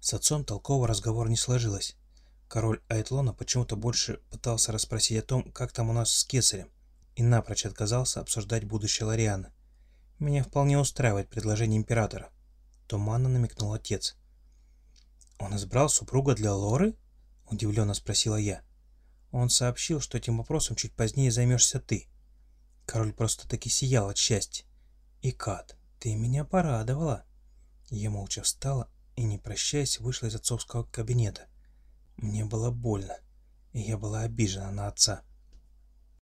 С отцом толкового разговора не сложилось. Король Айтлона почему-то больше пытался расспросить о том, как там у нас с кесарем, и напрочь отказался обсуждать будущее Лорианы. «Меня вполне устраивает предложение императора», — туманно намекнул отец. «Он избрал супруга для Лоры?» — удивленно спросила я. «Он сообщил, что этим вопросом чуть позднее займешься ты». Король просто-таки сиял от счастья. «И Кат, ты меня порадовала!» Я молча встала и, не прощаясь, вышла из отцовского кабинета. Мне было больно, и я была обижена на отца.